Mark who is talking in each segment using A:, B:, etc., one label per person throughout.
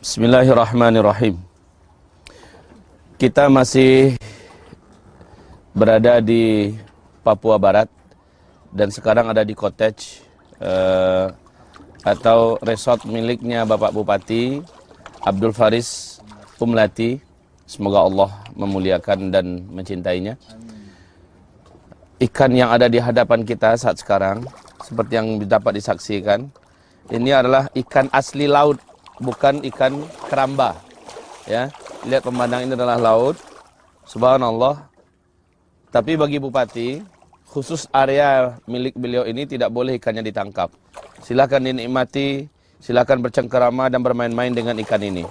A: Bismillahirrahmanirrahim. Kita masih berada di Papua Barat dan sekarang ada di cottage uh, atau resort miliknya Bapak Bupati Abdul Faris Umlati. Semoga Allah memuliakan dan mencintainya. Ikan yang ada di hadapan kita saat sekarang seperti yang dapat disaksikan ini adalah ikan asli laut bukan ikan keramba. Ya, lihat pemandangan ini adalah laut. Subhanallah. Tapi bagi bupati, khusus area milik beliau ini tidak boleh ikannya ditangkap. Silakan dinikmati, silakan bercengkerama dan bermain-main dengan ikan ini.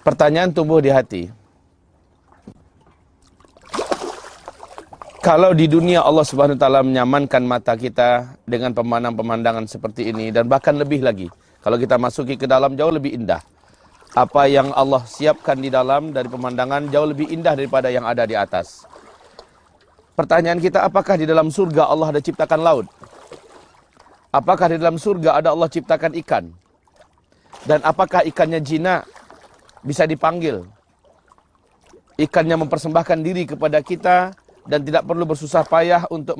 A: Pertanyaan tumbuh di hati. Kalau di dunia Allah Subhanahu wa taala menyamankan mata kita dengan pemandangan-pemandangan seperti ini dan bahkan lebih lagi. Kalau kita masuki ke dalam jauh lebih indah. Apa yang Allah siapkan di dalam dari pemandangan jauh lebih indah daripada yang ada di atas. Pertanyaan kita, apakah di dalam surga Allah ada ciptakan laut? Apakah di dalam surga ada Allah ciptakan ikan? Dan apakah ikannya jinak bisa dipanggil? Ikannya mempersembahkan diri kepada kita dan tidak perlu bersusah payah untuk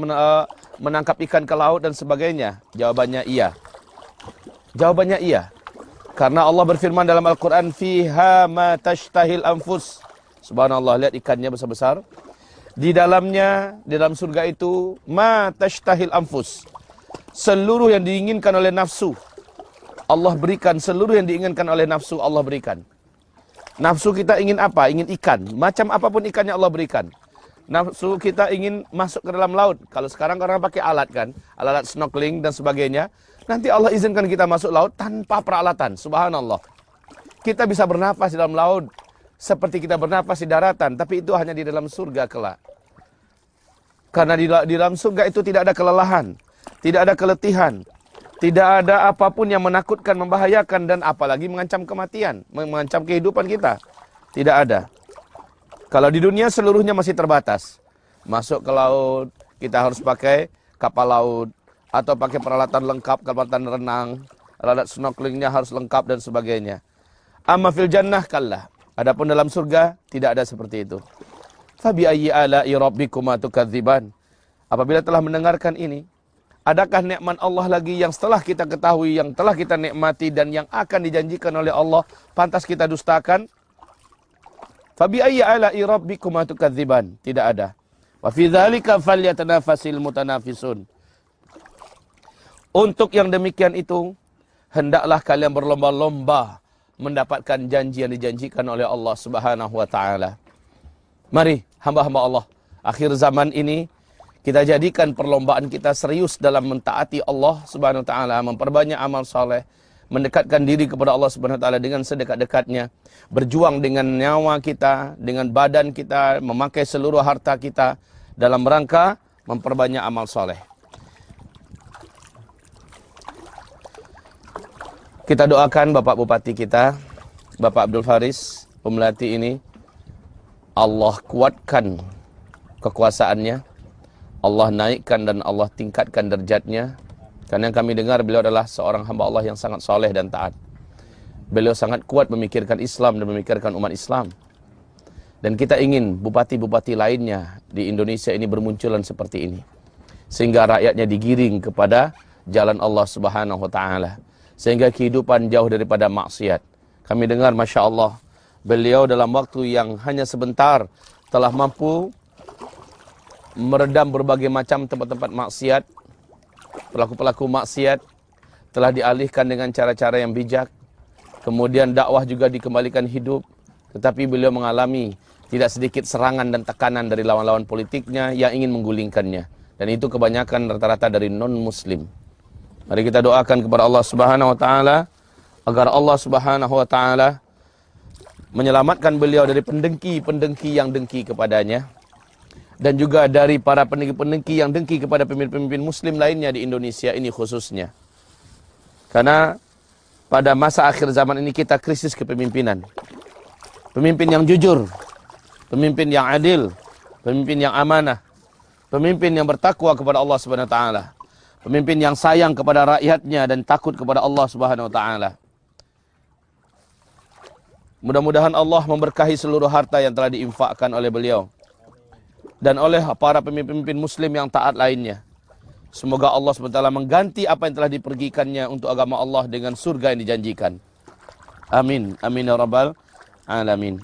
A: menangkap ikan ke laut dan sebagainya? Jawabannya iya. Jawabannya iya. Karena Allah berfirman dalam Al-Quran, Fiha ma tashtahil anfus. Subhanallah, lihat ikannya besar-besar. Di dalamnya, di dalam surga itu, ma tashtahil anfus. Seluruh yang diinginkan oleh nafsu. Allah berikan, seluruh yang diinginkan oleh nafsu, Allah berikan. Nafsu kita ingin apa? Ingin ikan. Macam apa pun ikannya Allah berikan. Nafsu kita ingin masuk ke dalam laut. Kalau sekarang orang pakai alat kan, alat, -alat snorkeling dan sebagainya. Nanti Allah izinkan kita masuk laut tanpa peralatan. Subhanallah. Kita bisa bernapas di dalam laut. Seperti kita bernapas di daratan. Tapi itu hanya di dalam surga kelak. Karena di dalam surga itu tidak ada kelelahan. Tidak ada keletihan. Tidak ada apa pun yang menakutkan, membahayakan. Dan apalagi mengancam kematian. Mengancam kehidupan kita. Tidak ada. Kalau di dunia seluruhnya masih terbatas. Masuk ke laut, kita harus pakai kapal laut, atau pakai peralatan lengkap, peralatan renang, alat snorkelingnya harus lengkap dan sebagainya. Amma fil jannah kallah. Adapun dalam surga tidak ada seperti itu. Fabi ayyi ala'i rabbikuma tukadziban. Apabila telah mendengarkan ini, adakah nikmat Allah lagi yang setelah kita ketahui, yang telah kita nikmati dan yang akan dijanjikan oleh Allah pantas kita dustakan? Fabi ayyi ala'i rabbikuma tukadziban. Tidak ada. Wa fi dzalika falyatanafasil mutanafisun. Untuk yang demikian itu, hendaklah kalian berlomba-lomba mendapatkan janji yang dijanjikan oleh Allah Subhanahu wa taala. Mari hamba-hamba Allah, akhir zaman ini kita jadikan perlombaan kita serius dalam mentaati Allah Subhanahu wa taala, memperbanyak amal soleh, mendekatkan diri kepada Allah Subhanahu wa taala dengan sedekat-dekatnya, berjuang dengan nyawa kita, dengan badan kita, memakai seluruh harta kita dalam rangka memperbanyak amal soleh. Kita doakan Bapak Bupati kita, Bapak Abdul Faris, Pemelati ini, Allah kuatkan kekuasaannya, Allah naikkan dan Allah tingkatkan derajatnya. Karena yang kami dengar beliau adalah seorang hamba Allah yang sangat soleh dan taat. Beliau sangat kuat memikirkan Islam dan memikirkan umat Islam. Dan kita ingin bupati-bupati lainnya di Indonesia ini bermunculan seperti ini. Sehingga rakyatnya digiring kepada jalan Allah Subhanahu wa taala sehingga kehidupan jauh daripada maksiat. Kami dengar Masya Allah, beliau dalam waktu yang hanya sebentar telah mampu meredam berbagai macam tempat-tempat maksiat, pelaku-pelaku maksiat telah dialihkan dengan cara-cara yang bijak, kemudian dakwah juga dikembalikan hidup, tetapi beliau mengalami tidak sedikit serangan dan tekanan dari lawan-lawan politiknya yang ingin menggulingkannya. Dan itu kebanyakan rata-rata dari non-muslim. Mari kita doakan kepada Allah Subhanahu wa taala agar Allah Subhanahu wa taala menyelamatkan beliau dari pendengki-pendengki yang dengki kepadanya dan juga dari para pendengki-pendengki yang dengki kepada pemimpin-pemimpin muslim lainnya di Indonesia ini khususnya. Karena pada masa akhir zaman ini kita krisis kepemimpinan. Pemimpin yang jujur, pemimpin yang adil, pemimpin yang amanah, pemimpin yang bertakwa kepada Allah Subhanahu wa taala. Pemimpin yang sayang kepada rakyatnya dan takut kepada Allah Subhanahu wa taala. Mudah-mudahan Allah memberkahi seluruh harta yang telah diinfakkan oleh beliau. Dan oleh para pemimpin-pemimpin muslim yang taat lainnya. Semoga Allah SWT mengganti apa yang telah dipergikannya untuk agama Allah dengan surga yang dijanjikan. Amin. Amin ya rabbal alamin.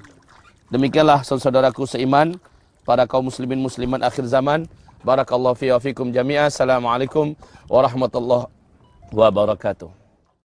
A: Demikianlah saudaraku seiman, para kaum muslimin muslimat akhir zaman. Barakallahu fi wa fikum jami'a. Assalamualaikum warahmatullahi wabarakatuh.